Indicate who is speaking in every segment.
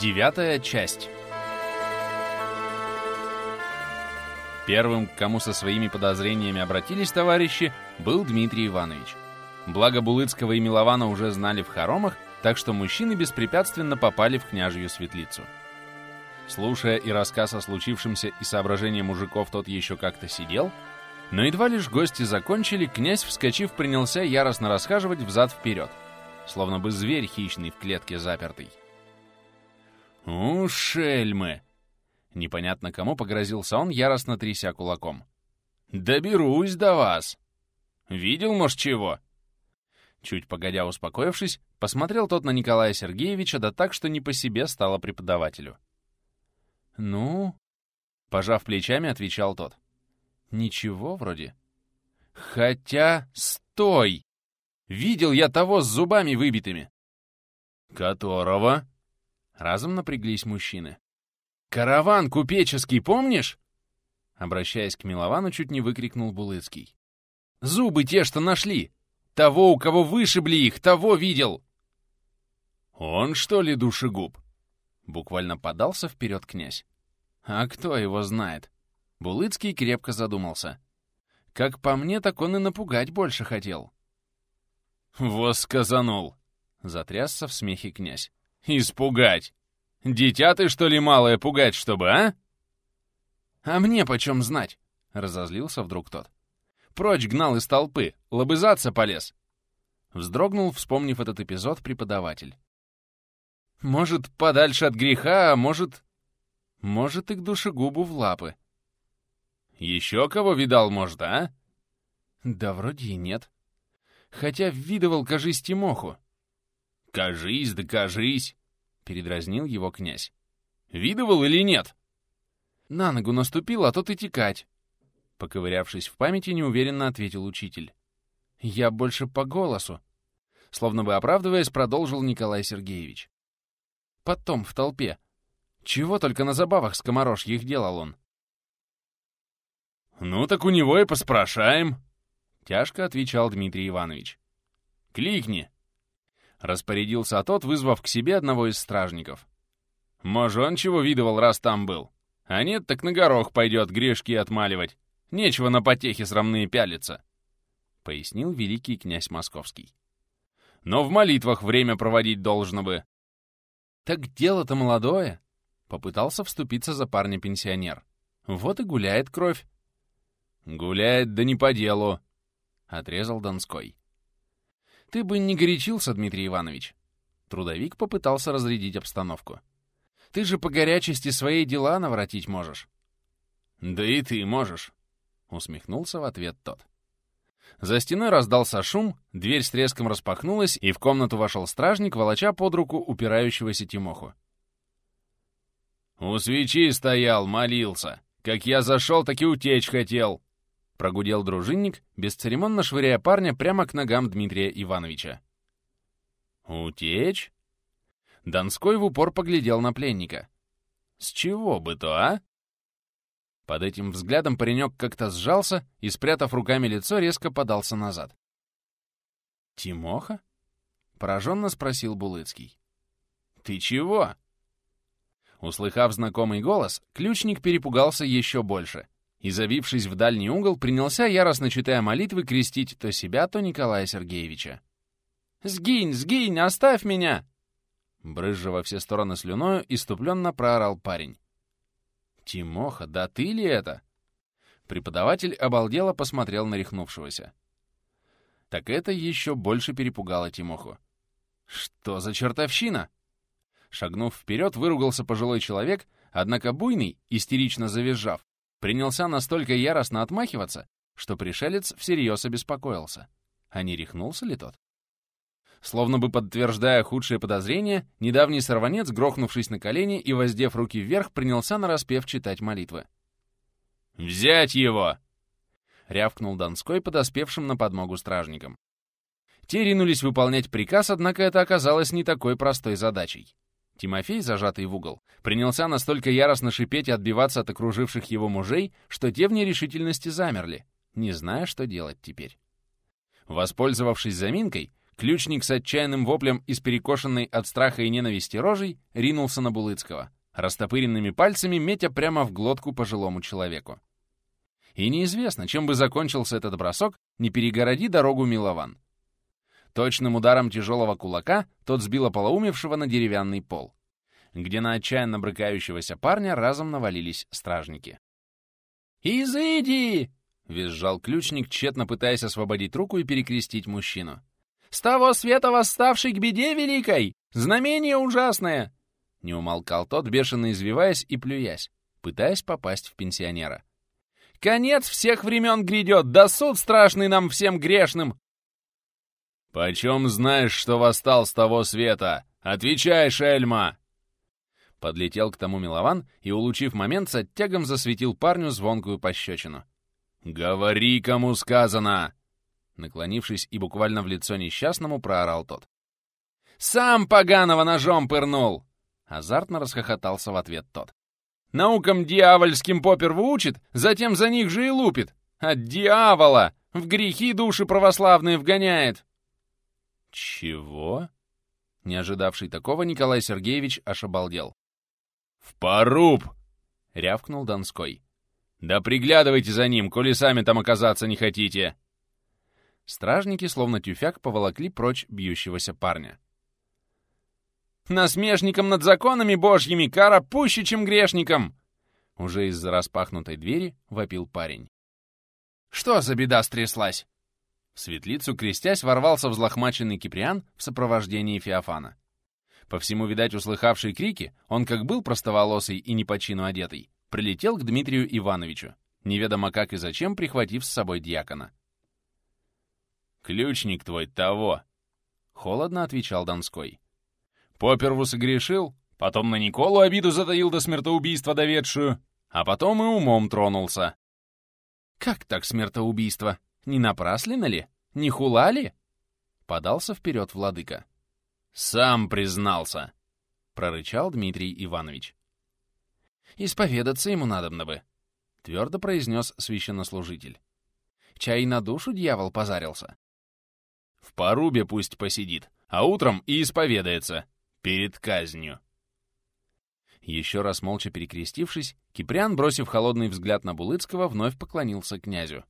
Speaker 1: Девятая часть. Первым, к кому со своими подозрениями обратились товарищи, был Дмитрий Иванович. Благо Булыцкого и Милована уже знали в хоромах, так что мужчины беспрепятственно попали в княжью светлицу. Слушая и рассказ о случившемся и соображения мужиков, тот еще как-то сидел, но едва лишь гости закончили, князь, вскочив, принялся яростно расхаживать взад-вперед, словно бы зверь хищный в клетке запертый. «У, шельмы!» Непонятно кому погрозился он, яростно тряся кулаком. «Доберусь до вас! Видел, может, чего?» Чуть погодя успокоившись, посмотрел тот на Николая Сергеевича, да так, что не по себе стало преподавателю. «Ну?» — пожав плечами, отвечал тот. «Ничего вроде». «Хотя... Стой! Видел я того с зубами выбитыми!» «Которого?» Разом напряглись мужчины. «Караван купеческий, помнишь?» Обращаясь к Миловану, чуть не выкрикнул Булыцкий. «Зубы те, что нашли! Того, у кого вышибли их, того видел!» «Он, что ли, душегуб?» Буквально подался вперед князь. «А кто его знает?» Булыцкий крепко задумался. «Как по мне, так он и напугать больше хотел». «Вот сказанул!» — затрясся в смехе князь. «Испугать! Дитя ты, что ли, малое пугать, чтобы, а?» «А мне почем знать?» — разозлился вдруг тот. «Прочь гнал из толпы, лобызаться полез!» Вздрогнул, вспомнив этот эпизод, преподаватель. «Может, подальше от греха, а может...» «Может, и к душегубу в лапы». «Еще кого видал, может, а?» «Да вроде и нет. Хотя видывал, кажись, Тимоху». «Кажись, да кажись!» — передразнил его князь. «Видывал или нет?» «На ногу наступил, а тот и текать!» Поковырявшись в памяти, неуверенно ответил учитель. «Я больше по голосу!» Словно бы оправдываясь, продолжил Николай Сергеевич. «Потом, в толпе. Чего только на забавах скоморожьих делал он!» «Ну так у него и поспрашаем!» Тяжко отвечал Дмитрий Иванович. «Кликни!» Распорядился тот, вызвав к себе одного из стражников. «Может, чего видывал, раз там был? А нет, так на горох пойдет грешки отмаливать. Нечего на потехи срамные пялиться», — пояснил великий князь Московский. «Но в молитвах время проводить должно бы». «Так дело-то молодое», — попытался вступиться за парня пенсионер. «Вот и гуляет кровь». «Гуляет, да не по делу», — отрезал Донской. «Ты бы не горячился, Дмитрий Иванович!» Трудовик попытался разрядить обстановку. «Ты же по горячести свои дела наворотить можешь!» «Да и ты можешь!» — усмехнулся в ответ тот. За стеной раздался шум, дверь с треском распахнулась, и в комнату вошел стражник, волоча под руку упирающегося Тимоху. «У свечи стоял, молился. Как я зашел, так и утечь хотел!» — прогудел дружинник, бесцеремонно швыряя парня прямо к ногам Дмитрия Ивановича. «Утечь?» Донской в упор поглядел на пленника. «С чего бы то, а?» Под этим взглядом паренек как-то сжался и, спрятав руками лицо, резко подался назад. «Тимоха?» — пораженно спросил Булыцкий. «Ты чего?» Услыхав знакомый голос, ключник перепугался еще больше и, забившись в дальний угол, принялся, яростно читая молитвы, крестить то себя, то Николая Сергеевича. «Сгинь, сгинь, оставь меня!» Брызжа во все стороны слюною, иступленно проорал парень. «Тимоха, да ты ли это?» Преподаватель обалдело посмотрел на рехнувшегося. Так это еще больше перепугало Тимоху. «Что за чертовщина?» Шагнув вперед, выругался пожилой человек, однако буйный, истерично завизжав, принялся настолько яростно отмахиваться, что пришелец всерьез обеспокоился. А не рехнулся ли тот? Словно бы подтверждая худшие подозрения, недавний сорванец, грохнувшись на колени и воздев руки вверх, принялся нараспев читать молитвы. «Взять его!» — рявкнул Донской, подоспевшим на подмогу стражникам. Те ринулись выполнять приказ, однако это оказалось не такой простой задачей. Тимофей, зажатый в угол, принялся настолько яростно шипеть и отбиваться от окруживших его мужей, что те в нерешительности замерли, не зная, что делать теперь. Воспользовавшись заминкой, ключник с отчаянным воплем из перекошенной от страха и ненависти рожей ринулся на Булыцкого, растопыренными пальцами метя прямо в глотку пожилому человеку. И неизвестно, чем бы закончился этот бросок, не перегороди дорогу Милован. Точным ударом тяжелого кулака тот сбил ополоумевшего на деревянный пол, где на отчаянно брыкающегося парня разом навалились стражники. «Изыди!» — визжал ключник, тщетно пытаясь освободить руку и перекрестить мужчину. «С того света восставший к беде великой! Знамение ужасное!» Не умолкал тот, бешено извиваясь и плюясь, пытаясь попасть в пенсионера. «Конец всех времен грядет, да суд страшный нам всем грешным!
Speaker 2: «Почем знаешь, что восстал с того света? Отвечай, шельма!»
Speaker 1: Подлетел к тому Милован и, улучив момент, с оттягом засветил парню звонкую пощечину.
Speaker 2: «Говори, кому сказано!»
Speaker 1: Наклонившись и буквально в лицо несчастному, проорал тот. «Сам поганого ножом пырнул!» Азартно расхохотался в ответ тот. «Наукам дьявольским поперву учит, затем за них же и лупит! От дьявола! В грехи души православные вгоняет!»
Speaker 2: «Чего?»
Speaker 1: Не ожидавший такого, Николай Сергеевич аж обалдел.
Speaker 2: «В поруб!»
Speaker 1: — рявкнул Донской.
Speaker 2: «Да приглядывайте за ним, коли сами там оказаться не хотите!»
Speaker 1: Стражники, словно тюфяк, поволокли прочь бьющегося парня. «Насмешником над законами божьими кара пуще, чем грешникам!» Уже из-за распахнутой двери вопил парень. «Что за беда стряслась?» В светлицу, крестясь, ворвался взлохмаченный Киприан в сопровождении Феофана. По всему, видать, услыхавший крики, он как был простоволосый и не по чину одетый, прилетел к Дмитрию Ивановичу, неведомо как и зачем прихватив с собой дьякона.
Speaker 2: «Ключник твой того!»
Speaker 1: — холодно отвечал Донской.
Speaker 2: «Поперву согрешил, потом на Николу обиду затаил до смертоубийства доведшую, а потом и умом тронулся».
Speaker 1: «Как так смертоубийство?» Не напраслина ли? Не хула ли?» Подался вперед владыка.
Speaker 2: «Сам признался!»
Speaker 1: — прорычал Дмитрий Иванович. «Исповедаться ему надобно бы», — твердо произнес священнослужитель. «Чай на душу дьявол позарился».
Speaker 2: «В порубе пусть посидит, а утром и исповедается. Перед казнью».
Speaker 1: Еще раз молча перекрестившись, Киприан, бросив холодный взгляд на Булыцкого, вновь поклонился князю.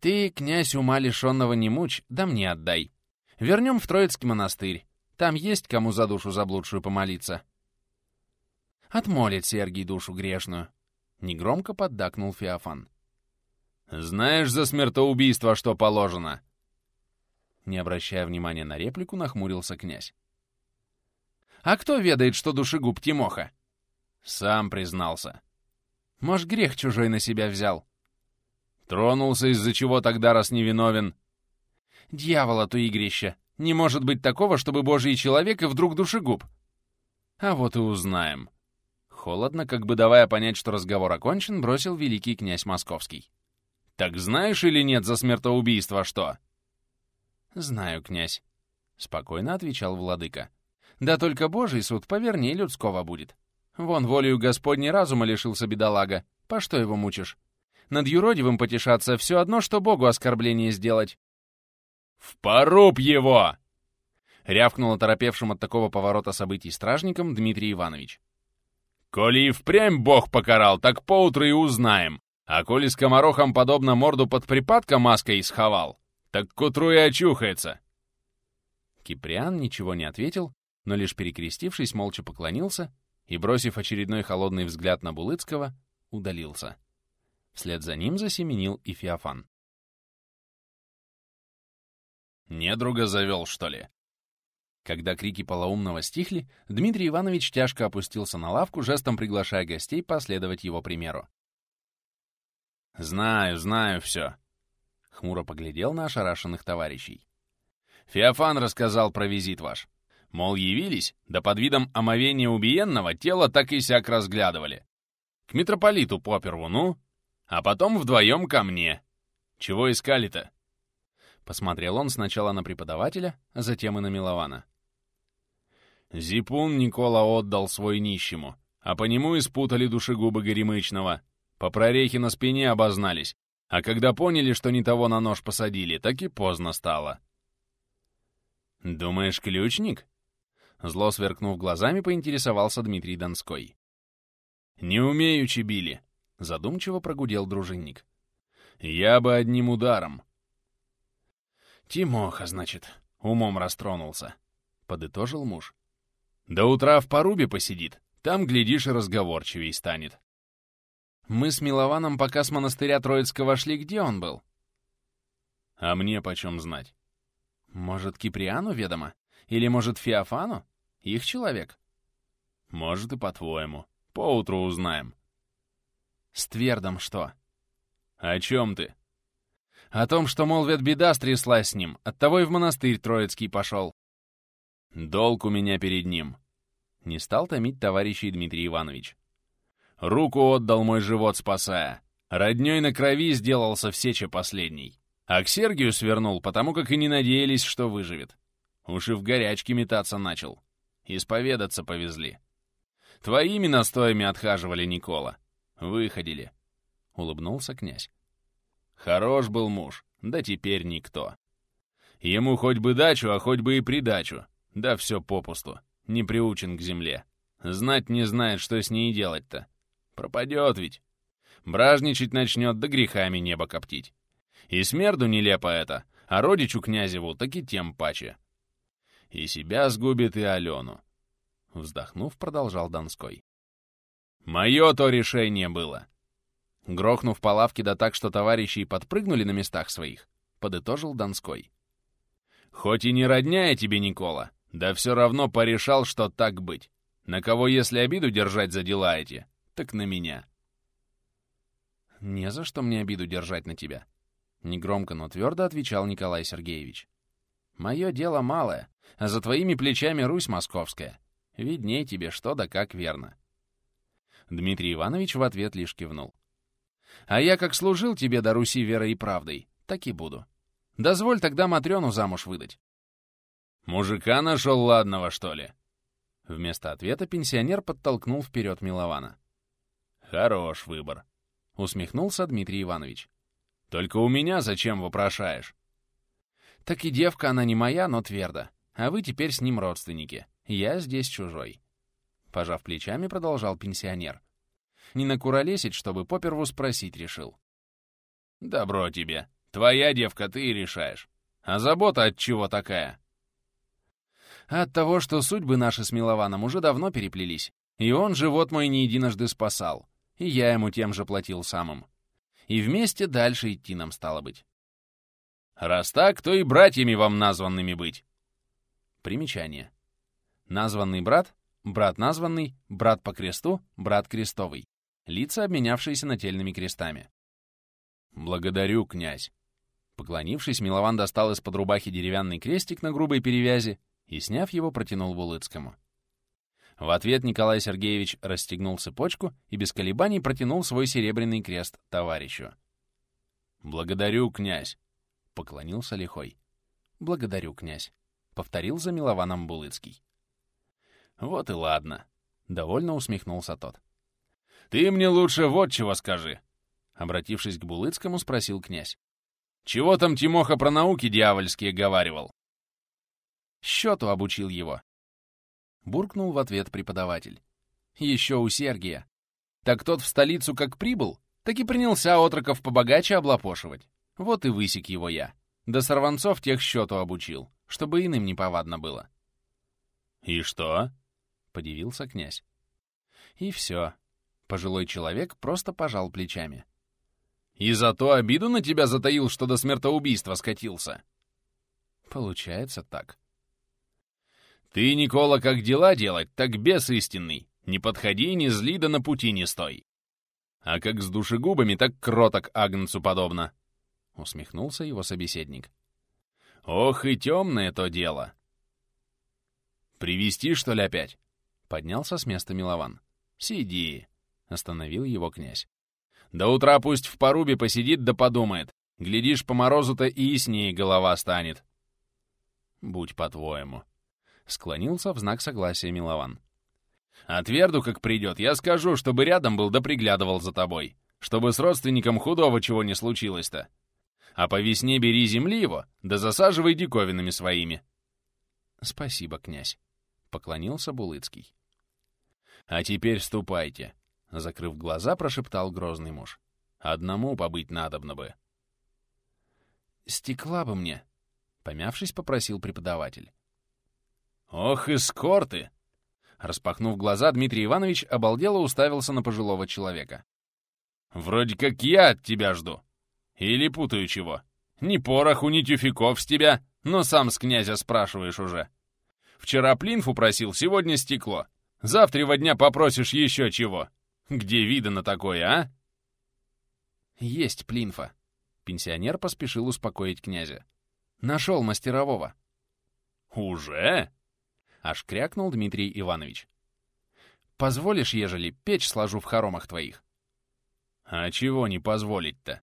Speaker 1: Ты, князь ума лишенного, не мучь, да мне отдай. Вернем в Троицкий монастырь. Там есть кому за душу заблудшую помолиться. Отмолит Сергий душу грешную. Негромко поддакнул Феофан.
Speaker 2: «Знаешь за смертоубийство, что положено?»
Speaker 1: Не обращая внимания на реплику, нахмурился князь. «А кто ведает, что душегуб Тимоха?»
Speaker 2: «Сам признался».
Speaker 1: «Может, грех чужой на себя взял?»
Speaker 2: Тронулся из-за чего тогда, раз невиновен?
Speaker 1: Дьявола то игрище! Не может быть такого, чтобы божий человек и вдруг душегуб. А вот и узнаем. Холодно, как бы давая понять, что разговор окончен, бросил великий князь Московский.
Speaker 2: «Так знаешь или нет за смертоубийство что?»
Speaker 1: «Знаю, князь», — спокойно отвечал владыка. «Да только божий суд поверней людского будет. Вон волею Господней разума лишился бедолага. По что его мучишь? Над юродивым потешаться все одно, что Богу оскорбление сделать.
Speaker 2: «В поруб его!»
Speaker 1: — рявкнул оторопевшим от такого поворота событий стражником Дмитрий Иванович.
Speaker 2: «Коли и впрямь Бог покарал, так поутру и узнаем. А коли скоморохом подобно морду под припадка маской сховал, так к утру и очухается».
Speaker 1: Киприан ничего не ответил, но лишь перекрестившись, молча поклонился и, бросив очередной холодный взгляд на Булыцкого, удалился. Вслед за ним засеменил и Феофан.
Speaker 2: «Недруга завел, что ли?»
Speaker 1: Когда крики полоумного стихли, Дмитрий Иванович тяжко опустился на лавку, жестом приглашая гостей последовать его примеру.
Speaker 2: «Знаю, знаю все», — хмуро поглядел на ошарашенных товарищей. «Феофан рассказал про визит ваш. Мол, явились, да под видом омовения убиенного тело так и сяк разглядывали. К митрополиту Поперву, ну, а потом вдвоем ко мне. Чего искали-то?»
Speaker 1: Посмотрел он сначала на преподавателя, а затем и на Милована.
Speaker 2: Зипун Никола отдал свой нищему, а по нему испутали душегубы Горемычного. По прорехе на спине обознались, а когда поняли, что не того на нож посадили, так и поздно стало.
Speaker 1: «Думаешь, ключник?» Зло сверкнув глазами, поинтересовался Дмитрий Донской. «Не умею, Чебили», — задумчиво прогудел дружинник. «Я бы одним ударом». «Тимоха, значит, умом растронулся», — подытожил муж. «До утра в порубе посидит, там, глядишь, и разговорчивей станет». «Мы с Милованом пока с монастыря Троицкого шли, где он был?» «А мне почем знать?» «Может, Киприану ведомо? Или, может, Феофану? Их человек?» «Может, и по-твоему. Поутру узнаем». «С Твердом что?» «О чем ты?» «О том, что, мол, ведь беда стряслась с ним, оттого и в монастырь Троицкий пошел». «Долг у меня перед ним», — не стал томить товарищей Дмитрий Иванович. «Руку отдал мой живот, спасая. Роднёй на крови сделался в сече последний. А к Сергию свернул, потому как и не надеялись, что выживет. Уж и в горячке метаться начал. Исповедаться повезли. Твоими настоями отхаживали, Никола. Выходили. Улыбнулся князь. Хорош был муж, да теперь никто. Ему хоть бы дачу, а хоть бы и придачу. Да все попусту. Не приучен к земле. Знать не знает, что с ней делать-то. Пропадет ведь. Бражничать начнет, да грехами небо коптить. И смерду нелепо это, а родичу князеву так и тем паче. И себя сгубит, и Алену. Вздохнув, продолжал Донской. Мое то решение было. Грохнув по лавке да так, что товарищи подпрыгнули на местах своих, подытожил Донской. Хоть и не родня я тебе, Никола, да все равно порешал, что так быть. На кого, если обиду держать за дела эти, так на меня. Не за что мне обиду держать на тебя, Негромко, но твердо отвечал Николай Сергеевич. «Мое дело малое, а за твоими плечами Русь московская. Видней тебе что да как верно». Дмитрий Иванович в ответ лишь кивнул. «А я как служил тебе до Руси верой и правдой, так и буду. Дозволь тогда Матрёну замуж выдать». «Мужика нашел ладного, что ли?» Вместо ответа пенсионер подтолкнул вперед Милована. «Хорош выбор», — усмехнулся Дмитрий Иванович. Только у меня зачем вопрошаешь?» «Так и девка она не моя, но твердо. А вы теперь с ним родственники. Я здесь чужой». Пожав плечами, продолжал пенсионер. Не накуролесить, чтобы поперву спросить решил. «Добро тебе. Твоя девка, ты и решаешь. А забота от чего такая?» «От того, что судьбы наши с Милованом уже давно переплелись. И он живот мой не единожды спасал. И я ему тем же платил самым и вместе дальше идти нам стало быть. Раз так, то и братьями вам названными быть. Примечание. Названный брат, брат названный, брат по кресту, брат крестовый. Лица, обменявшиеся нательными крестами. Благодарю, князь. Поклонившись, Милован достал из-под рубахи деревянный крестик на грубой перевязи и, сняв его, протянул Булыцкому. В ответ Николай Сергеевич расстегнул цепочку и без колебаний протянул свой серебряный крест товарищу. «Благодарю, князь!» — поклонился лихой. «Благодарю, князь!» — повторил за Милованом Булыцкий. «Вот и ладно!» — довольно усмехнулся тот. «Ты мне лучше вот чего скажи!» Обратившись к Булыцкому, спросил князь. «Чего там Тимоха про науки дьявольские говаривал?» «Счету обучил его», буркнул в ответ преподаватель. Еще у Сергия. Так тот в столицу как прибыл, так и принялся отроков побогаче облапошивать. Вот и высек его я. Да сорванцов тех счету обучил, чтобы иным неповадно было. «И что?» — подивился князь. И все. Пожилой человек просто пожал плечами. «И за то обиду на тебя затаил, что до смертоубийства скатился?» «Получается так», ты, Никола, как дела делать, так бес истинный. Не подходи, не зли, да на пути не стой. А как с душегубами, так кроток Агнцу подобно. Усмехнулся его собеседник. Ох и темное то дело. Привести что ли, опять? Поднялся с места Милован. Сиди, остановил его князь. До утра пусть в порубе посидит да подумает. Глядишь, по морозу-то и яснее голова станет. Будь по-твоему. Склонился в знак согласия Милован. «Отверду, как придет, я скажу, чтобы рядом был да приглядывал за тобой, чтобы с родственником худого чего не случилось-то. А по весне бери земли его, да засаживай диковинами своими». «Спасибо, князь», — поклонился Булыцкий.
Speaker 2: «А теперь ступайте», — закрыв глаза, прошептал грозный муж. «Одному побыть надобно бы».
Speaker 1: «Стекла бы мне», — помявшись, попросил преподаватель.
Speaker 2: «Ох, и скорты!» Распахнув глаза, Дмитрий Иванович обалдело уставился на пожилого человека. «Вроде как я от тебя жду. Или путаю чего? Ни пороху, ни тюфяков с тебя, но сам с князя спрашиваешь уже. Вчера плинфу просил, сегодня стекло. Завтра дня попросишь еще чего. Где видано такое, а?»
Speaker 1: «Есть плинфа», — пенсионер поспешил успокоить князя. «Нашел мастерового».
Speaker 2: «Уже?»
Speaker 1: Аж крякнул Дмитрий Иванович. «Позволишь, ежели печь сложу в хоромах твоих?»
Speaker 2: «А чего не позволить-то?»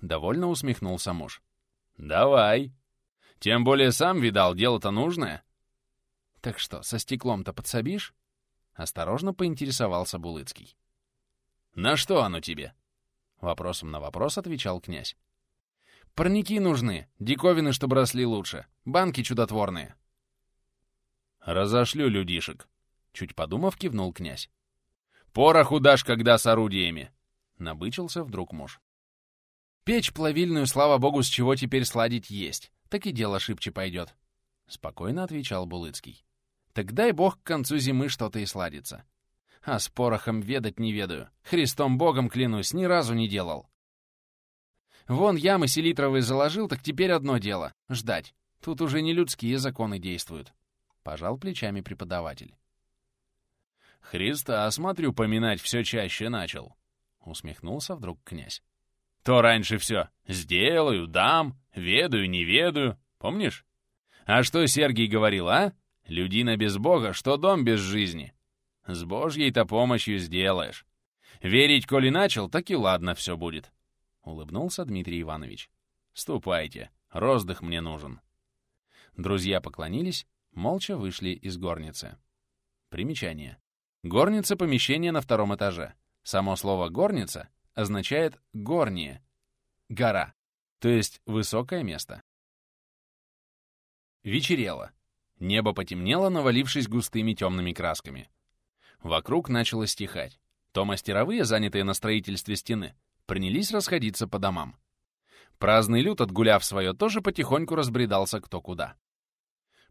Speaker 1: Довольно усмехнулся муж.
Speaker 2: «Давай. Тем более сам видал, дело-то нужное».
Speaker 1: «Так что, со стеклом-то подсобишь?» Осторожно поинтересовался Булыцкий.
Speaker 2: «На что оно тебе?»
Speaker 1: Вопросом на вопрос отвечал князь. «Парники нужны, диковины, чтобы росли лучше, банки чудотворные».
Speaker 2: «Разошлю людишек», — чуть подумав, кивнул князь. «Пороху дашь, когда с орудиями!» — набычился вдруг муж.
Speaker 1: «Печь плавильную, слава богу, с чего теперь сладить есть, так и дело шибче пойдет», — спокойно отвечал Булыцкий. «Так дай бог к концу зимы что-то и сладится. А с порохом ведать не ведаю. Христом Богом клянусь, ни разу не делал. Вон ямы селитровые заложил, так теперь одно дело — ждать. Тут уже не людские законы действуют. Пожал плечами преподаватель.
Speaker 2: «Христа, смотрю, поминать все чаще начал», — усмехнулся вдруг князь. «То раньше все сделаю, дам, ведаю, не ведаю, помнишь? А что Сергий говорил, а? Людина без Бога, что дом без жизни. С Божьей-то помощью сделаешь. Верить, коли начал, так и ладно все будет», — улыбнулся Дмитрий Иванович. «Ступайте, роздых мне нужен».
Speaker 1: Друзья поклонились молча вышли из горницы. Примечание. Горница — помещение на втором этаже. Само слово «горница» означает «горние», «гора», то есть высокое место. Вечерело. Небо потемнело, навалившись густыми темными красками. Вокруг начало стихать. То мастеровые, занятые на строительстве стены, принялись расходиться по домам. Праздный люд, отгуляв свое, тоже потихоньку разбредался кто куда.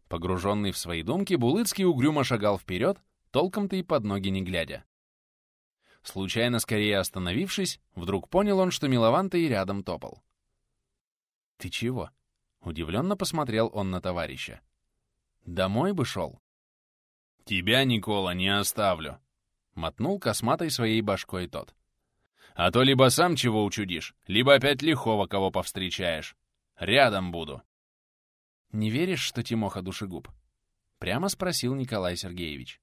Speaker 1: Погруженный в свои думки, Булыцкий угрюмо шагал вперед, толком-то и под ноги не глядя. Случайно скорее остановившись, вдруг понял он, что Милованта и рядом топал. «Ты чего?» — удивленно посмотрел он на товарища. «Домой бы шел».
Speaker 2: «Тебя, Никола, не оставлю», — мотнул косматой своей башкой тот. «А то либо сам чего учудишь, либо опять лихого кого повстречаешь. Рядом буду».
Speaker 1: «Не веришь, что Тимоха душегуб?» — прямо спросил Николай Сергеевич.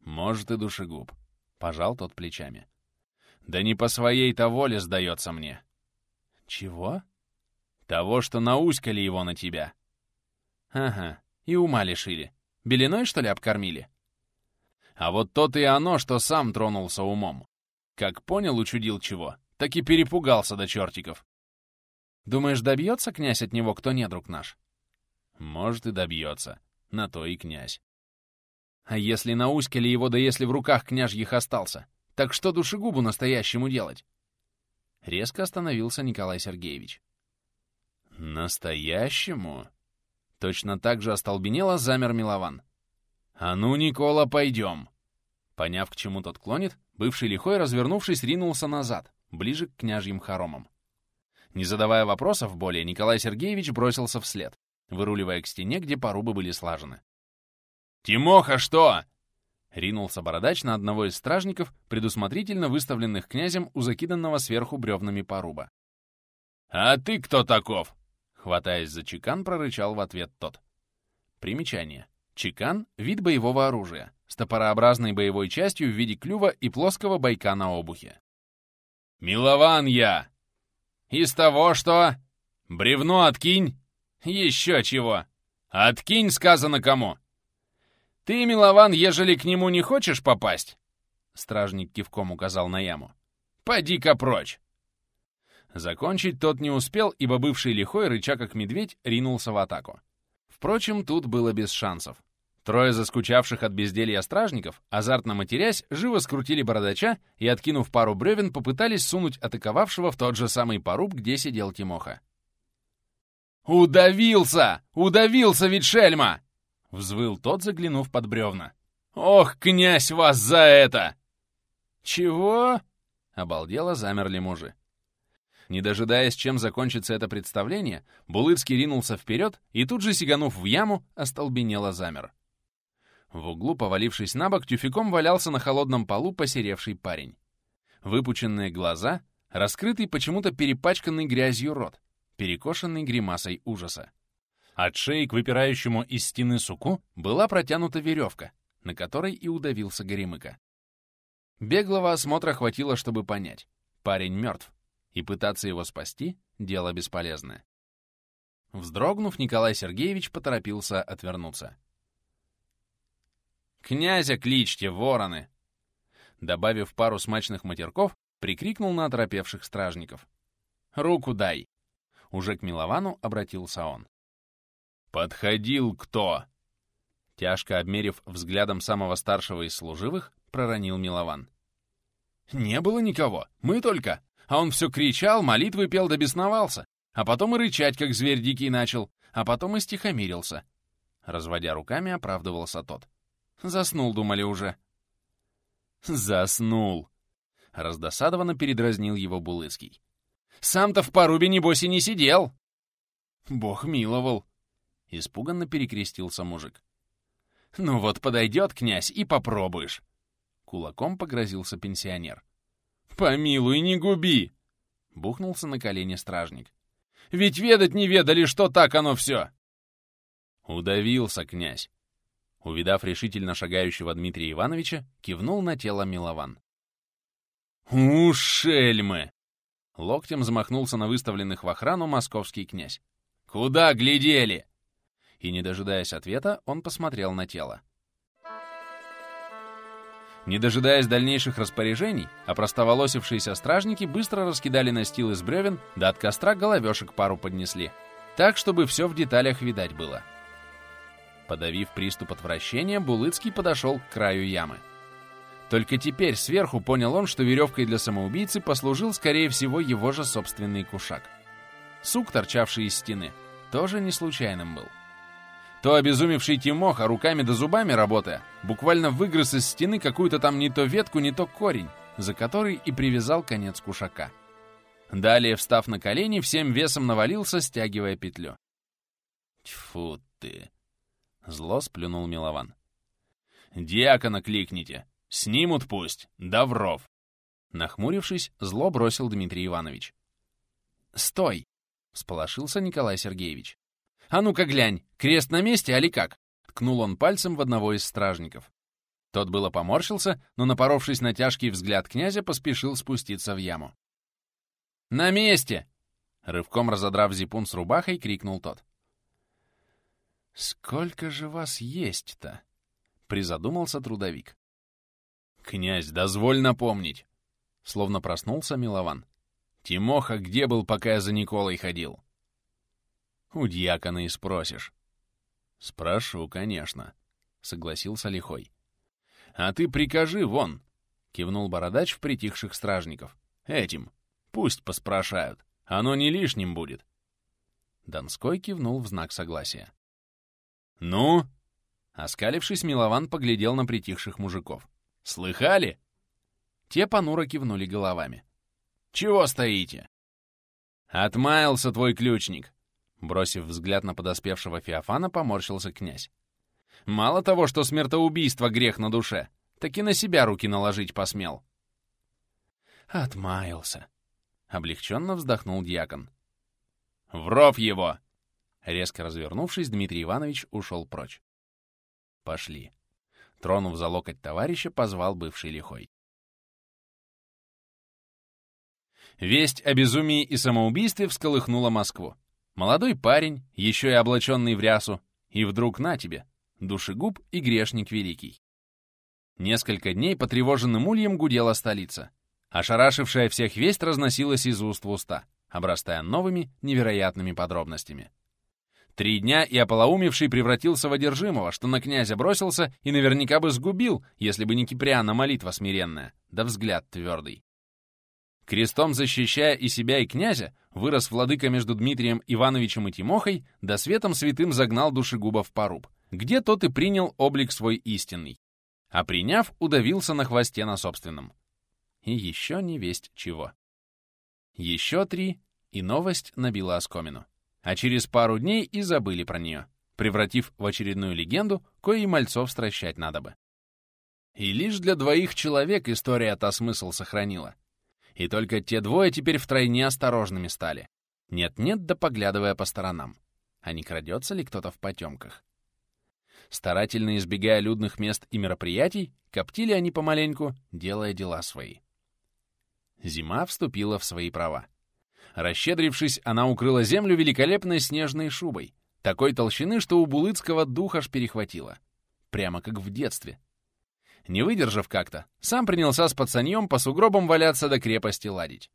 Speaker 2: «Может, и душегуб», — пожал тот плечами. «Да не по своей-то воле сдается мне».
Speaker 1: «Чего?»
Speaker 2: «Того, что науськали его на тебя».
Speaker 1: «Ага, и ума лишили. Белиной, что ли, обкормили?»
Speaker 2: «А вот то и оно, что сам тронулся умом. Как понял, учудил чего, так и перепугался до чертиков».
Speaker 1: «Думаешь, добьется князь от него, кто недруг наш?»
Speaker 2: Может, и добьется. На то и князь.
Speaker 1: А если науськали его, да если в руках княжьих остался, так что душегубу настоящему делать? Резко остановился Николай Сергеевич.
Speaker 2: Настоящему?
Speaker 1: Точно так же остолбенело замер Милован.
Speaker 2: «А ну, Никола, пойдем!»
Speaker 1: Поняв, к чему тот клонит, бывший лихой, развернувшись, ринулся назад, ближе к княжьим хоромам. Не задавая вопросов более, Николай Сергеевич бросился вслед, выруливая к стене, где порубы были слажены.
Speaker 2: «Тимоха, что?»
Speaker 1: Ринулся бородач на одного из стражников, предусмотрительно выставленных князем у закиданного сверху бревнами поруба.
Speaker 2: «А ты кто таков?»
Speaker 1: Хватаясь за чекан, прорычал в ответ тот. Примечание. Чекан — вид боевого оружия, с топорообразной боевой частью в виде клюва и плоского бойка на обухе.
Speaker 2: «Милован я!» «Из того, что...» «Бревно откинь!» «Еще чего! Откинь, сказано кому!» «Ты, Милован, ежели к нему не хочешь попасть...» Стражник кивком указал на яму. «Поди-ка прочь!» Закончить тот не успел, ибо бывший лихой, рыча как медведь, ринулся в атаку.
Speaker 1: Впрочем, тут было без шансов. Трое заскучавших от безделья стражников, азартно матерясь, живо скрутили бородача и, откинув пару бревен, попытались сунуть атаковавшего в тот же самый поруб, где сидел Тимоха. «Удавился! Удавился ведь шельма!» — взвыл тот, заглянув под бревна. «Ох, князь, вас за это!» «Чего?» — обалдело замерли мужи. Не дожидаясь, чем закончится это представление, Булыцкий ринулся вперед и тут же, сиганув в яму, остолбенело замер. В углу, повалившись на бок, тюфяком валялся на холодном полу посеревший парень. Выпученные глаза, раскрытый почему-то перепачканный грязью рот, перекошенный гримасой ужаса. От шеи к выпирающему из стены суку была протянута веревка, на которой и удавился Горемыка. Беглого осмотра хватило, чтобы понять. Парень мертв, и пытаться его спасти — дело бесполезное. Вздрогнув, Николай Сергеевич поторопился отвернуться. «Князя кличьте, вороны!» Добавив пару смачных матерков, прикрикнул на оторопевших стражников. «Руку дай!» Уже к Миловану обратился он. «Подходил кто?» Тяжко обмерив взглядом самого старшего из служивых, проронил Милован. «Не было никого, мы только!» А он все кричал, молитвы пел да бесновался. А потом и рычать, как зверь дикий начал. А потом и стихомирился. Разводя руками, оправдывался тот. Заснул, думали уже. Заснул. Раздосадованно передразнил его Булыцкий. Сам-то в порубе, небось, и не сидел. Бог миловал. Испуганно перекрестился мужик. «Ну вот подойдет князь и попробуешь!» Кулаком погрозился пенсионер. «Помилуй, не губи!» — бухнулся на колени стражник. «Ведь ведать не ведали, что так оно все!» Удавился князь. Увидав решительно шагающего Дмитрия Ивановича, кивнул на тело Милован. «У, шельмы!» Локтем замахнулся на выставленных в охрану московский князь. «Куда глядели?» И, не дожидаясь ответа, он посмотрел на тело. Не дожидаясь дальнейших распоряжений, опростоволосившиеся стражники быстро раскидали настил из бревен, да от костра головешек пару поднесли, так, чтобы все в деталях видать было. Подавив приступ отвращения, Булыцкий подошел к краю ямы. Только теперь сверху понял он, что веревкой для самоубийцы послужил, скорее всего, его же собственный кушак. Сук, торчавший из стены, тоже не случайным был. То обезумевший Тимоха, руками да зубами работая, буквально выгрыз из стены какую-то там не то ветку, не то корень, за который и привязал конец кушака. Далее, встав на колени, всем весом навалился, стягивая петлю. «Тьфу ты!» — зло сплюнул Милован. «Диакона кликните! Снимут пусть! Давров!» Нахмурившись, зло бросил Дмитрий Иванович. «Стой!» — всполошился Николай Сергеевич. «А ну-ка глянь, крест на месте, али как?» Ткнул он пальцем в одного из стражников. Тот было поморщился, но, напоровшись на тяжкий взгляд князя, поспешил спуститься в яму. «На месте!» Рывком разодрав зипун с рубахой, крикнул тот. «Сколько же вас есть-то?» — призадумался трудовик. «Князь, дозволь напомнить!» Словно проснулся Милован. «Тимоха где был, пока я за Николой ходил?» У дьякона и спросишь. Спрошу, конечно, согласился лихой. А ты прикажи вон, кивнул бородач в притихших стражников. Этим. Пусть поспрашают. Оно не лишним будет. Донской кивнул в знак согласия. «Ну?» Оскалившись, Милован поглядел на притихших мужиков. «Слыхали?» Те понуро кивнули головами. «Чего стоите?» «Отмаялся твой ключник», Бросив взгляд на подоспевшего Феофана, поморщился князь. «Мало того, что смертоубийство — грех на душе, так и на себя руки наложить посмел». «Отмаялся», — облегченно вздохнул дьякон. «В его!» Резко развернувшись, Дмитрий Иванович ушел прочь. «Пошли». Тронув за локоть товарища, позвал бывший лихой. Весть о безумии и самоубийстве всколыхнула Москву. Молодой парень, еще и облаченный в рясу, и вдруг на тебе, душегуб и грешник великий. Несколько дней потревоженным ульем гудела столица. Ошарашившая всех весть разносилась из уст в уста, обрастая новыми, невероятными подробностями. Три дня и ополоумевший превратился в одержимого, что на князя бросился и наверняка бы сгубил, если бы не Киприана молитва смиренная, да взгляд твердый. Крестом защищая и себя, и князя, вырос владыка между Дмитрием Ивановичем и Тимохой, да светом святым загнал душегуба в поруб, где тот и принял облик свой истинный. А приняв, удавился на хвосте на собственном. И еще не весть чего. Еще три, и новость набила оскомину а через пару дней и забыли про нее, превратив в очередную легенду, кое мальцов стращать надо бы. И лишь для двоих человек история та смысл сохранила. И только те двое теперь втройне осторожными стали. Нет-нет, да поглядывая по сторонам. А не крадется ли кто-то в потемках? Старательно избегая людных мест и мероприятий, коптили они помаленьку, делая дела свои. Зима вступила в свои права. Расщедрившись, она укрыла землю великолепной снежной шубой, такой толщины, что у Булыцкого дух аж перехватило. Прямо как в детстве. Не выдержав как-то, сам принялся с пацаньем по сугробам валяться до крепости ладить.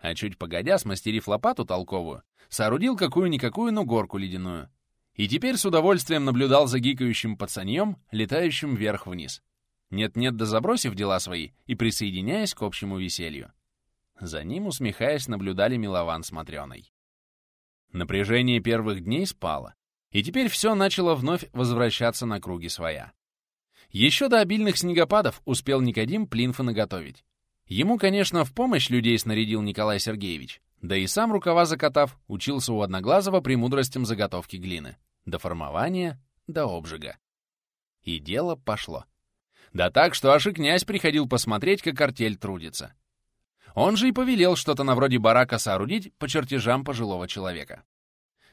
Speaker 1: А чуть погодя, смастерив лопату толковую, соорудил какую-никакую, но горку ледяную. И теперь с удовольствием наблюдал за гикающим пацаньем, летающим вверх-вниз. Нет-нет, да забросив дела свои и присоединяясь к общему веселью. За ним, усмехаясь, наблюдали Милован с Матрёной. Напряжение первых дней спало, и теперь все начало вновь возвращаться на круги своя. Еще до обильных снегопадов успел Никодим плинфы наготовить. Ему, конечно, в помощь людей снарядил Николай Сергеевич, да и сам, рукава закатав, учился у Одноглазого премудростям заготовки глины, до формования, до обжига. И дело пошло. Да так, что аж и князь приходил посмотреть, как артель трудится. Он же и повелел что-то на вроде барака соорудить по чертежам пожилого человека.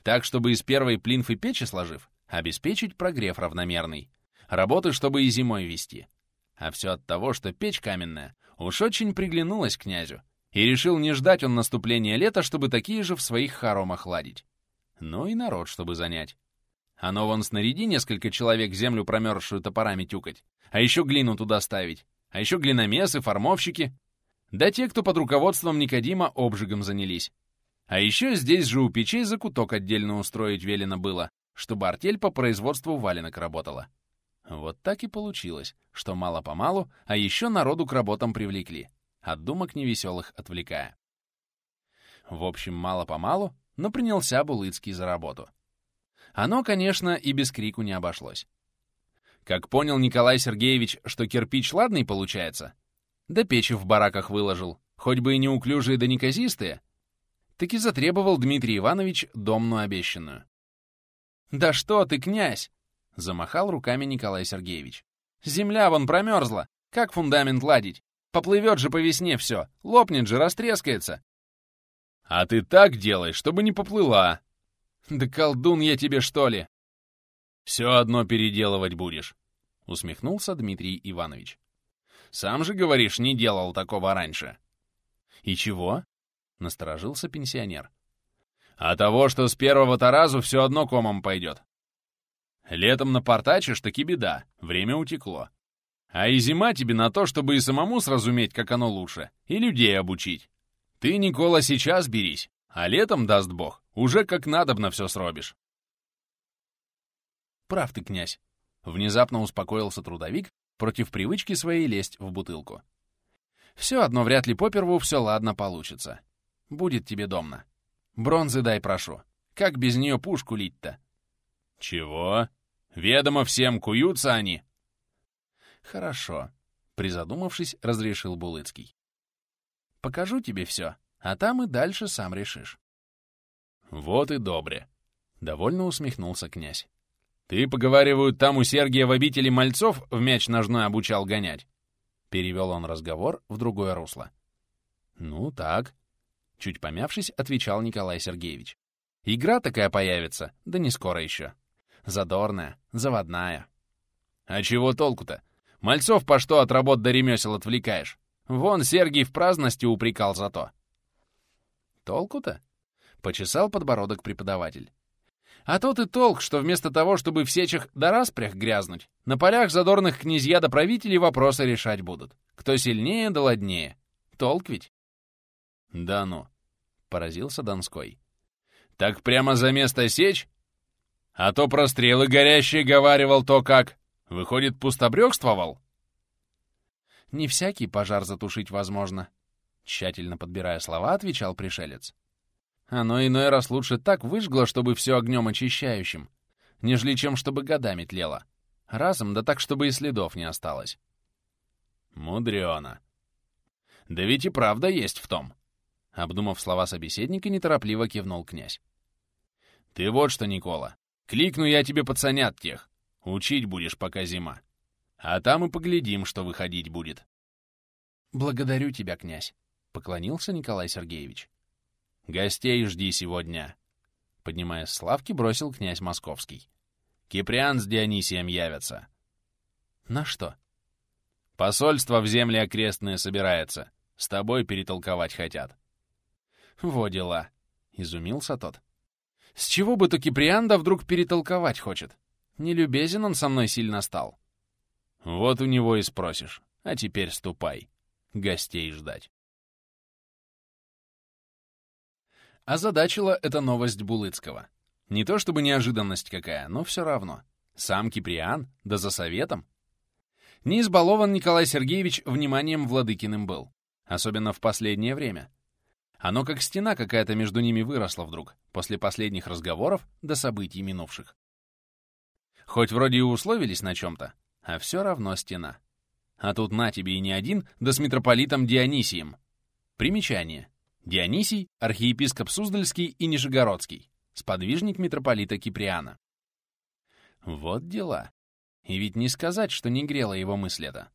Speaker 1: Так, чтобы из первой плинфы печи сложив, обеспечить прогрев равномерный. Работы, чтобы и зимой вести. А все от того, что печь каменная уж очень приглянулась князю, и решил не ждать он наступления лета, чтобы такие же в своих хоромах ладить. Ну и народ, чтобы занять. Оно вон снаряди несколько человек землю промерзшую топорами тюкать, а еще глину туда ставить, а еще глиномесы, формовщики, да те, кто под руководством Никодима обжигом занялись. А еще здесь же у печей закуток отдельно устроить велено было, чтобы артель по производству валенок работала. Вот так и получилось, что мало-помалу, а еще народу к работам привлекли, от думок невеселых отвлекая. В общем, мало-помалу, но принялся Булыцкий за работу. Оно, конечно, и без крику не обошлось. Как понял Николай Сергеевич, что кирпич ладный получается, да печи в бараках выложил, хоть бы и неуклюжие да неказистые, таки затребовал Дмитрий Иванович домную обещанную. «Да что ты, князь!» — замахал руками Николай Сергеевич. «Земля вон промерзла! Как фундамент ладить? Поплывет же по весне все, лопнет же, растрескается!» «А ты так делай, чтобы не поплыла!» «Да колдун я тебе, что ли?» «Все одно переделывать будешь», — усмехнулся Дмитрий Иванович. Сам же, говоришь, не делал такого раньше». «И чего?» — насторожился пенсионер. «А того, что с первого-то разу все одно комом пойдет. Летом напортачишь, таки беда, время утекло. А и зима тебе на то, чтобы и самому сразуметь, как оно лучше, и людей обучить. Ты, Никола, сейчас берись, а летом, даст бог, уже как надобно все сробишь». «Прав ты, князь», — внезапно успокоился трудовик, против привычки своей лезть в бутылку. Все одно вряд ли поперву все ладно получится. Будет тебе домно. Бронзы дай, прошу. Как без нее пушку лить-то? Чего? Ведомо всем, куются они. Хорошо. Призадумавшись, разрешил Булыцкий. Покажу тебе все, а там и дальше сам решишь. Вот и добре. Довольно усмехнулся князь. «Ты, поговаривают, там у Сергия в обители мальцов в мяч ножной обучал гонять?» Перевел он разговор в другое русло. «Ну, так», — чуть помявшись, отвечал Николай Сергеевич. «Игра такая появится, да не скоро еще. Задорная, заводная». «А чего толку-то? Мальцов по что от работ до ремесел отвлекаешь? Вон Сергий в праздности упрекал за то». «Толку-то?» — почесал подбородок преподаватель. А тот и толк, что вместо того, чтобы в сечах да распрях грязнуть, на полях задорных князья да правителей вопросы решать будут. Кто сильнее да ладнее. Толк ведь? Да ну, поразился Донской. Так прямо за место сечь?
Speaker 2: А то про стрелы горящие говаривал, то как. Выходит, пустобрёкствовал?
Speaker 1: Не всякий пожар затушить возможно. Тщательно подбирая слова, отвечал пришелец. Оно иной раз лучше так выжгло, чтобы все огнем очищающим, нежели чем чтобы годами тлело. Разом, да так, чтобы и следов не осталось.
Speaker 2: Мудрёно. Да ведь и правда есть в том.
Speaker 1: Обдумав слова собеседника, неторопливо кивнул князь.
Speaker 2: Ты вот что, Никола, кликну я тебе пацанят тех. Учить будешь, пока зима. А там и поглядим, что выходить будет.
Speaker 1: Благодарю тебя, князь, — поклонился Николай Сергеевич.
Speaker 2: Гостей жди сегодня.
Speaker 1: Поднимаясь с лавки, бросил князь Московский.
Speaker 2: Киприан с Дионисием явятся.
Speaker 1: На что?
Speaker 2: Посольство в земли окрестные собирается. С тобой перетолковать хотят.
Speaker 1: Во дела, — изумился тот. С чего бы то Киприан да вдруг перетолковать хочет? Нелюбезен он со мной сильно стал.
Speaker 2: Вот у него и спросишь. А теперь ступай. Гостей ждать.
Speaker 1: Озадачила эта новость Булыцкого. Не то чтобы неожиданность какая, но все равно. Сам Киприан, да за советом. Не избалован Николай Сергеевич вниманием Владыкиным был. Особенно в последнее время. Оно как стена какая-то между ними выросла вдруг, после последних разговоров до событий минувших. Хоть вроде и условились на чем-то, а все равно стена. А тут на тебе и не один, да с митрополитом Дионисием. Примечание. Дионисий — архиепископ Суздальский и Нижегородский, сподвижник митрополита Киприана. Вот дела. И ведь не сказать, что не грела его мысль эта.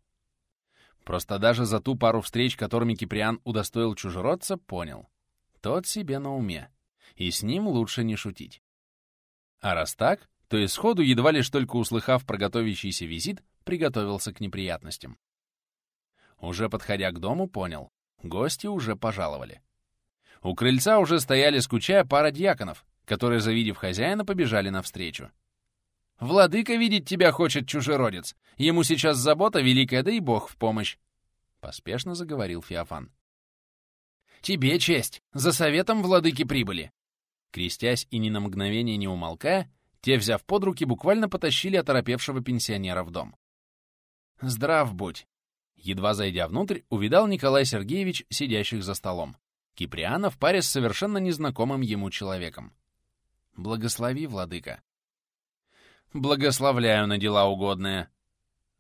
Speaker 1: Просто даже за ту пару встреч, которыми Киприан удостоил чужеродца, понял. Тот себе на уме. И с ним лучше не шутить. А раз так, то исходу, едва лишь только услыхав про готовящийся визит, приготовился к неприятностям. Уже подходя к дому, понял. Гости уже пожаловали. У крыльца уже стояли, скучая, пара дьяконов, которые, завидев хозяина, побежали навстречу. «Владыка видеть тебя хочет, чужеродец! Ему сейчас забота великая, да и бог в помощь!» Поспешно заговорил Феофан. «Тебе честь! За советом владыки прибыли!» Крестясь и ни на мгновение не умолкая, те, взяв под руки, буквально потащили оторопевшего пенсионера в дом. «Здрав будь!» Едва зайдя внутрь, увидал Николай Сергеевич, сидящих за столом. Киприана в паре с совершенно незнакомым ему человеком. «Благослови, владыка!» «Благословляю на дела угодные!»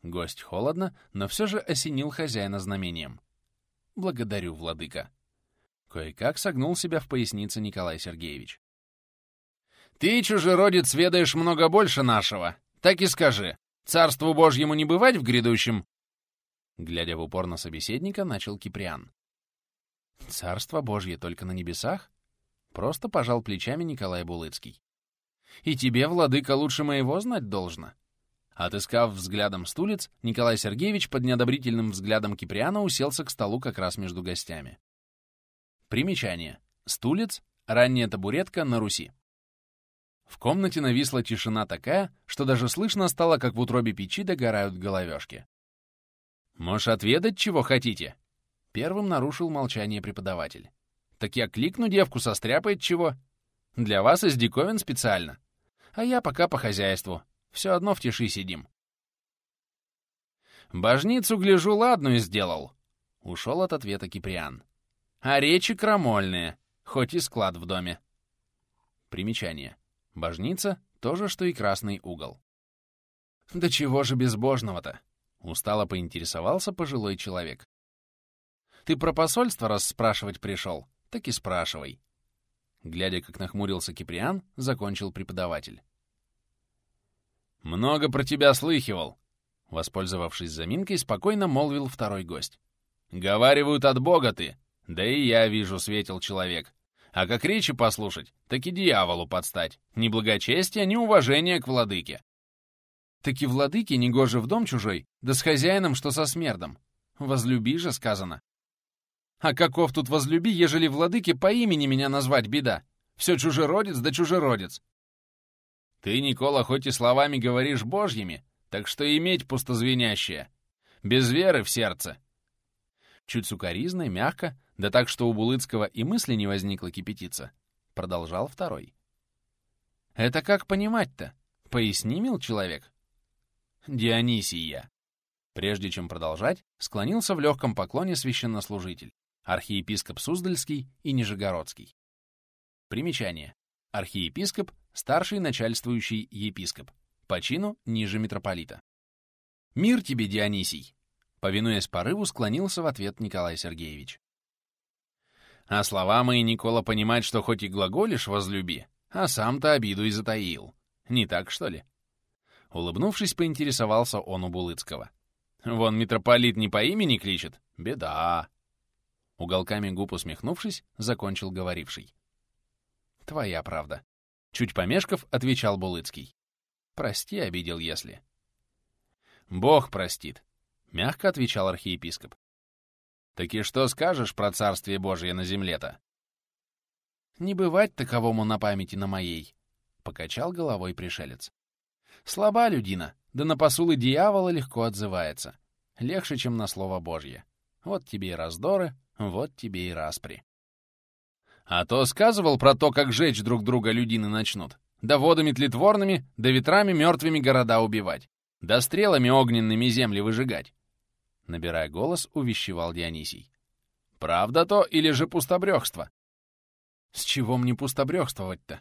Speaker 1: Гость холодно, но все же осенил хозяина знамением. «Благодарю, владыка!» Кое-как согнул себя в пояснице Николай Сергеевич. «Ты, чужеродец, ведаешь много больше нашего. Так и скажи, царству Божьему не бывать в грядущем?» Глядя в упор на собеседника, начал Киприан. Царство Божье только на небесах? Просто пожал плечами Николай Булыцкий. И тебе, владыка, лучше моего знать должно. Отыскав взглядом стулец, Николай Сергеевич под неодобрительным взглядом Киприана уселся к столу как раз между гостями. Примечание. Стулец — ранняя табуретка на Руси. В комнате нависла тишина такая, что даже слышно стало, как в утробе печи догорают головешки. «Может, отведать, чего хотите?» Первым нарушил молчание преподаватель. «Так я кликну девку, состряпает чего? Для вас из диковин специально. А я пока по хозяйству. Все одно в тиши сидим». «Божницу, гляжу, ладную сделал», — ушел от ответа Киприан. «А речи крамольные, хоть и склад в доме». Примечание. Божница — то же, что и красный угол. «Да чего же безбожного-то?» — устало поинтересовался пожилой человек. Ты про посольство раз спрашивать пришел, так и спрашивай. Глядя, как нахмурился Киприан, закончил преподаватель. «Много про тебя слыхивал», — воспользовавшись заминкой, спокойно молвил второй гость. «Говаривают от Бога ты, да и я вижу, светил человек. А как речи послушать, так и дьяволу подстать. Ни благочестия, ни уважения к владыке». «Так и владыке негоже в дом чужой, да с хозяином, что со смердом. Возлюби же, сказано. А каков тут возлюби, ежели владыке по имени меня назвать беда? Все чужеродец да чужеродец. Ты, Никола, хоть и словами говоришь божьими, так что иметь пустозвенящее. Без веры в сердце. Чуть сукоризно, мягко, да так, что у Булыцкого и мысли не возникло кипятиться, продолжал второй. Это как понимать-то? Поясни, мил человек. Дионисия. Прежде чем продолжать, склонился в легком поклоне священнослужитель, архиепископ Суздальский и Нижегородский. Примечание. Архиепископ — старший начальствующий епископ, по чину ниже митрополита. «Мир тебе, Дионисий!» Повинуясь порыву, склонился в ответ Николай Сергеевич. А слова мои, Никола, понимать, что хоть и глаголишь «возлюби», а сам-то обиду и затаил. Не так, что ли? Улыбнувшись, поинтересовался он у Булыцкого. Вон митрополит не по имени кличет? Беда. Уголками губ усмехнувшись, закончил говоривший. Твоя правда. Чуть помешков, отвечал Булыцкий. Прости, обидел, если. Бог простит, мягко отвечал архиепископ. Так и что скажешь про Царствие Божие на земле-то? Не бывать таковому на памяти на моей, покачал головой пришелец. Слаба людина, да на посулы дьявола легко отзывается. Легче, чем на слово Божье. Вот тебе и раздоры, вот тебе и распри. А то сказывал про то, как жечь друг друга людины начнут. Да водами тлетворными, да ветрами мертвыми города убивать. Да стрелами огненными земли выжигать. Набирая голос, увещевал Дионисий. «Правда то или же пустобрёхство?» «С чего мне пустобрёхствовать-то?»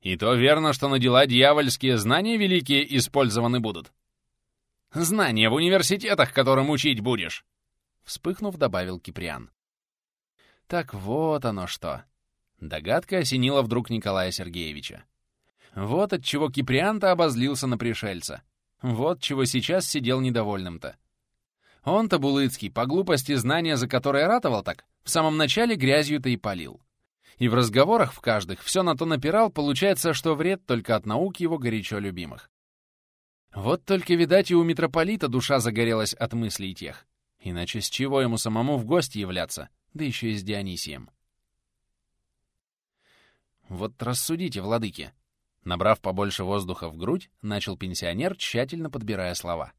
Speaker 1: «И то верно, что на дела дьявольские знания великие использованы будут». «Знания в университетах, которым учить будешь!» Вспыхнув, добавил Киприан. «Так вот оно что!» Догадка осенила вдруг Николая Сергеевича. Вот от чего Киприан-то обозлился на пришельца. Вот чего сейчас сидел недовольным-то. Он-то, Булыцкий, по глупости знания, за которое ратовал так, в самом начале грязью-то и полил. И в разговорах в каждых все на то напирал, получается, что вред только от наук его горячо любимых. Вот только, видать, и у митрополита душа загорелась от мыслей тех. Иначе с чего ему самому в гости являться, да еще и с Дионисием? Вот рассудите, владыки. Набрав побольше воздуха в грудь, начал пенсионер, тщательно подбирая слова.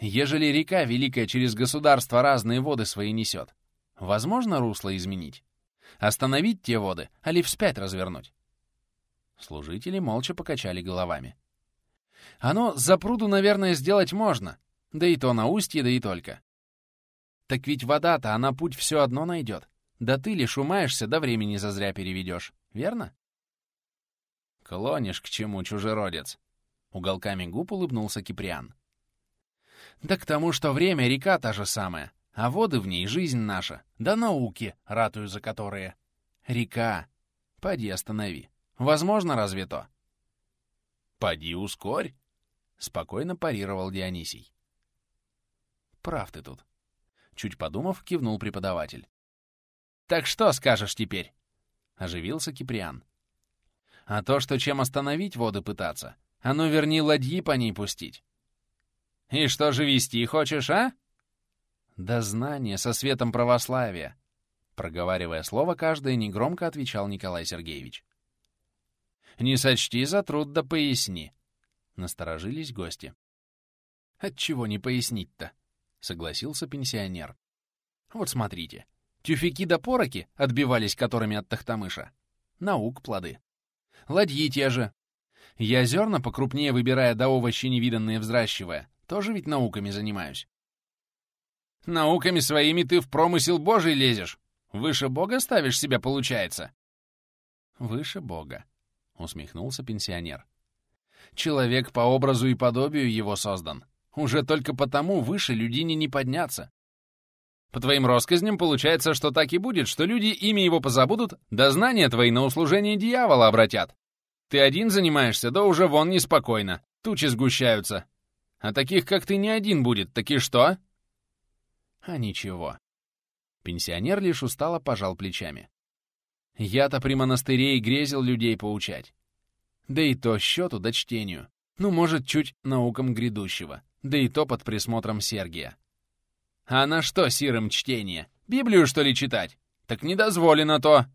Speaker 1: Ежели река великая через государство разные воды свои несет, возможно русло изменить? Остановить те воды, а ли вспять развернуть? Служители молча покачали головами. Оно за пруду, наверное, сделать можно, да и то на устье, да и только. Так ведь вода-то, она путь все одно найдет. Да ты лишь умаешься, да времени зазря переведешь, верно? Клонишь к чему, чужеродец? Уголками губ улыбнулся Киприан. Да к тому, что время — река та же самая, а воды в ней — жизнь наша, да науки, ратую за которые. Река. Поди останови. Возможно, разве то? Поди ускорь, — спокойно парировал Дионисий. Прав ты тут. Чуть подумав, кивнул преподаватель. «Так что скажешь теперь?» — оживился Киприан. «А то, что чем остановить воды пытаться, а ну верни ладьи по ней пустить. «И что же вести хочешь, а?» «Да знание со светом православия», — проговаривая слово каждое, негромко отвечал Николай Сергеевич. «Не сочти за труд да поясни», — насторожились гости. «Отчего не пояснить-то?» — согласился пенсионер. «Вот смотрите, тюфяки да пороки, отбивались которыми от Тахтамыша. Наук плоды. Ладьи те же. Я зерна покрупнее выбирая да овощи невиданные взращивая, тоже ведь науками занимаюсь. Науками своими ты в промысел Божий лезешь. Выше Бога ставишь себя, получается. Выше Бога, усмехнулся пенсионер. Человек по образу и подобию его создан. Уже только потому выше людине не подняться. По твоим россказням получается, что так и будет, что люди имя его позабудут, да знания твои на услужение дьявола обратят. Ты один занимаешься, да уже вон неспокойно. Тучи сгущаются. А таких, как ты, не один будет, таки что?» «А ничего». Пенсионер лишь устало пожал плечами. «Я-то при монастыре и грезил людей поучать. Да и то счету да чтению. Ну, может, чуть наукам грядущего. Да и то под присмотром Сергия. А на что сирым чтение? Библию, что ли, читать? Так не дозволено то!»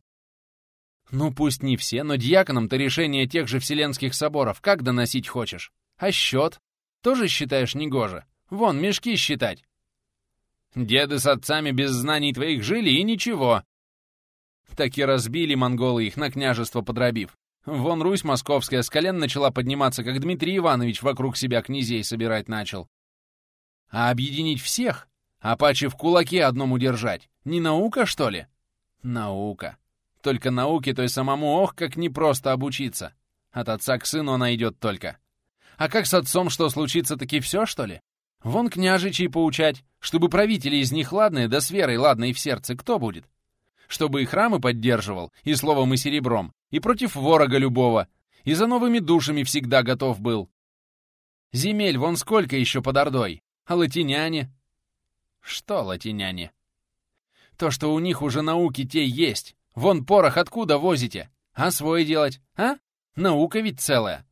Speaker 1: «Ну, пусть не все, но дьяконам-то решение тех же Вселенских соборов как доносить хочешь? А счет? Тоже считаешь негоже? Вон, мешки считать. Деды с отцами без знаний твоих жили, и ничего. Так и разбили монголы их на княжество подробив. Вон Русь московская с колен начала подниматься, как Дмитрий Иванович вокруг себя князей собирать начал. А объединить всех, а паче в кулаке одном удержать, не наука, что ли? Наука. Только науке той самому ох, как непросто обучиться. От отца к сыну она идет только. А как с отцом что случится, таки все, что ли? Вон княжичей поучать, чтобы правители из них ладные, да с верой ладной в сердце кто будет? Чтобы и храмы поддерживал, и словом, и серебром, и против ворога любого, и за новыми душами всегда готов был. Земель вон сколько еще под Ордой, а латиняне? Что латиняне? То, что у них уже науки те есть. Вон порох откуда возите? А свой делать, а? Наука ведь целая.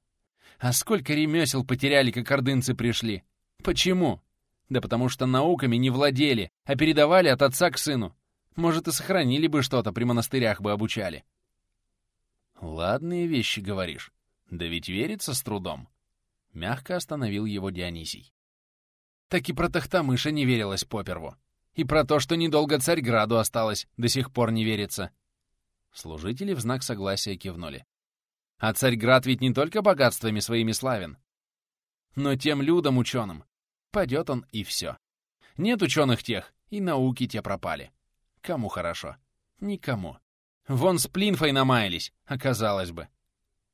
Speaker 1: А сколько ремесел потеряли, как ордынцы пришли? Почему? Да потому что науками не владели, а передавали от отца к сыну. Может, и сохранили бы что-то, при монастырях бы обучали. Ладные вещи говоришь. Да ведь верится с трудом. Мягко остановил его Дионисий. Так и про Тахтамыша не верилось поперву. И про то, что недолго Царьграду осталось, до сих пор не верится. Служители в знак согласия кивнули. А Царьград ведь не только богатствами своими славен, но тем людям ученым. Падет он и все. Нет ученых тех, и науки те пропали. Кому хорошо? Никому. Вон с Плинфой намаялись, оказалось бы.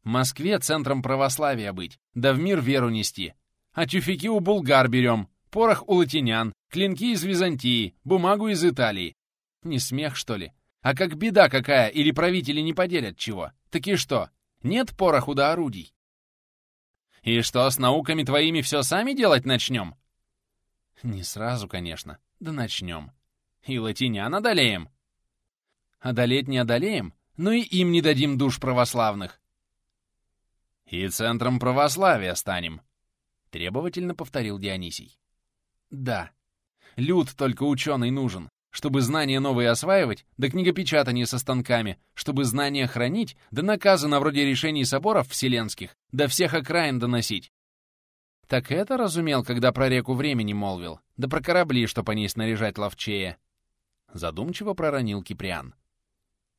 Speaker 1: Москве центром православия быть, да в мир веру нести. А тюфяки у булгар берем, порох у латинян, клинки из Византии, бумагу из Италии. Не смех, что ли? А как беда какая, или правители не поделят чего? Таки что, нет пороху до орудий? И что, с науками твоими все сами делать начнем? Не сразу, конечно, да начнем. И латинян одолеем. Одолеть не одолеем, но и им не дадим душ православных. И центром православия станем, — требовательно повторил Дионисий. Да, люд только ученый нужен, чтобы знания новые осваивать, да книгопечатание со станками, чтобы знания хранить, да наказы на вроде решений соборов вселенских, да всех окраин доносить. Так это разумел, когда про реку времени молвил, да про корабли, что по ней снаряжать ловчее. Задумчиво проронил Киприан.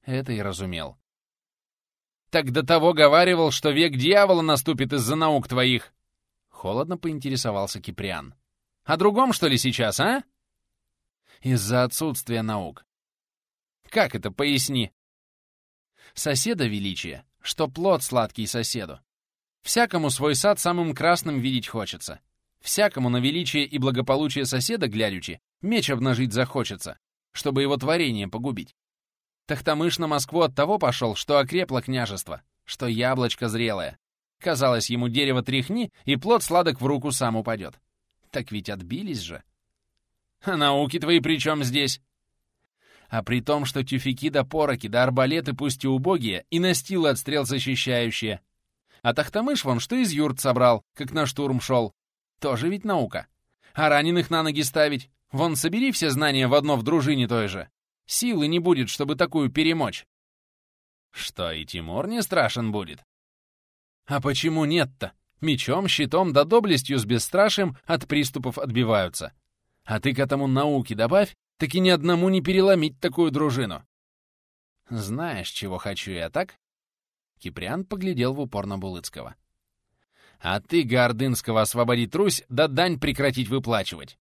Speaker 1: Это и разумел. Так до того говаривал, что век дьявола наступит из-за наук твоих. Холодно поинтересовался Киприан. О другом, что ли, сейчас, а? Из-за отсутствия наук. Как это, поясни? Соседа величие, что плод сладкий соседу. Всякому свой сад самым красным видеть хочется. Всякому на величие и благополучие соседа, глядячи, меч обнажить захочется, чтобы его творение погубить. Тахтамыш на Москву от того пошел, что окрепло княжество, что яблочко зрелое. Казалось, ему дерево тряхни, и плод сладок в руку сам упадет. Так ведь отбились же. А науки твои при чем здесь? А при том, что тюфяки да пороки да арбалеты пусть и убогие, и настилы от стрел защищающие. А Тахтамыш вон что из юрт собрал, как на штурм шел. Тоже ведь наука. А раненых на ноги ставить? Вон собери все знания в одно в дружине той же. Силы не будет, чтобы такую перемочь. Что, и Тимур не страшен будет? А почему нет-то? Мечом, щитом да доблестью с бесстрашием от приступов отбиваются. А ты к этому науки добавь, так и ни одному не переломить такую дружину. Знаешь, чего хочу я, так? Киприан поглядел в упор на Булыцкого. А ты, Гордынского, освободить Русь, да дань прекратить выплачивать.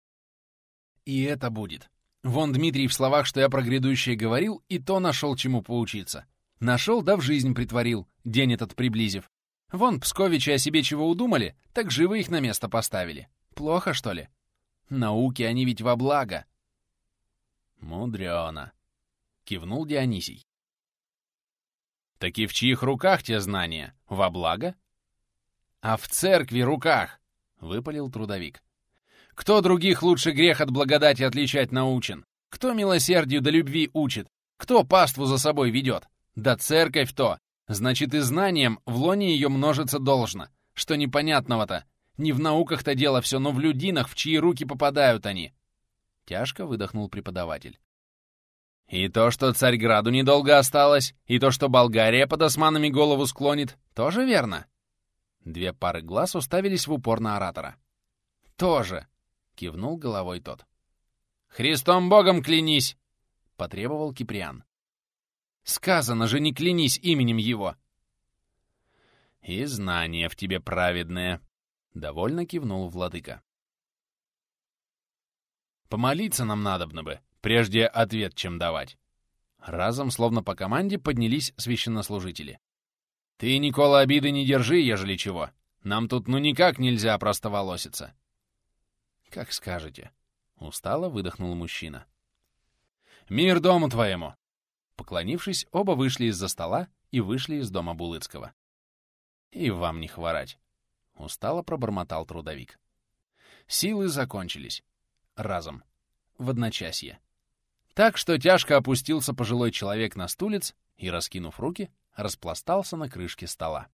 Speaker 1: И это будет. Вон Дмитрий в словах, что я про грядущее говорил, и то нашел чему поучиться. Нашел, да в жизнь притворил, день этот приблизив. Вон Псковичи о себе чего удумали, так живо их на место поставили. Плохо, что ли? Науки они ведь во благо. Мудрёно, кивнул Дионисий. Таки в чьих руках те знания? Во благо? А в церкви руках, выпалил трудовик. Кто других лучше грех от благодати отличать научен? Кто милосердию до любви учит? Кто паству за собой ведет? Да церковь то. Значит, и знанием в лоне ее множиться должно. Что непонятного-то? Не в науках-то дело все, но в людинах, в чьи руки попадают они. Тяжко выдохнул преподаватель. И то, что Царьграду недолго осталось, и то, что Болгария под османами голову склонит, тоже верно? Две пары глаз уставились в упор на оратора. «Тоже!» — кивнул головой тот. «Христом Богом клянись!» — потребовал Киприан. «Сказано же, не клянись именем его!» «И знание в тебе праведное», — довольно кивнул владыка. «Помолиться нам надобно бы, прежде ответ, чем давать». Разом, словно по команде, поднялись священнослужители. «Ты, Никола, обиды не держи, ежели чего. Нам тут ну никак нельзя просто волоситься». «Как скажете», — устало выдохнул мужчина. «Мир дому твоему!» Поклонившись, оба вышли из-за стола и вышли из дома Булыцкого. «И вам не хворать!» — устало пробормотал трудовик. Силы закончились. Разом. В одночасье. Так что тяжко опустился пожилой человек на стулец и, раскинув руки, распластался на крышке стола.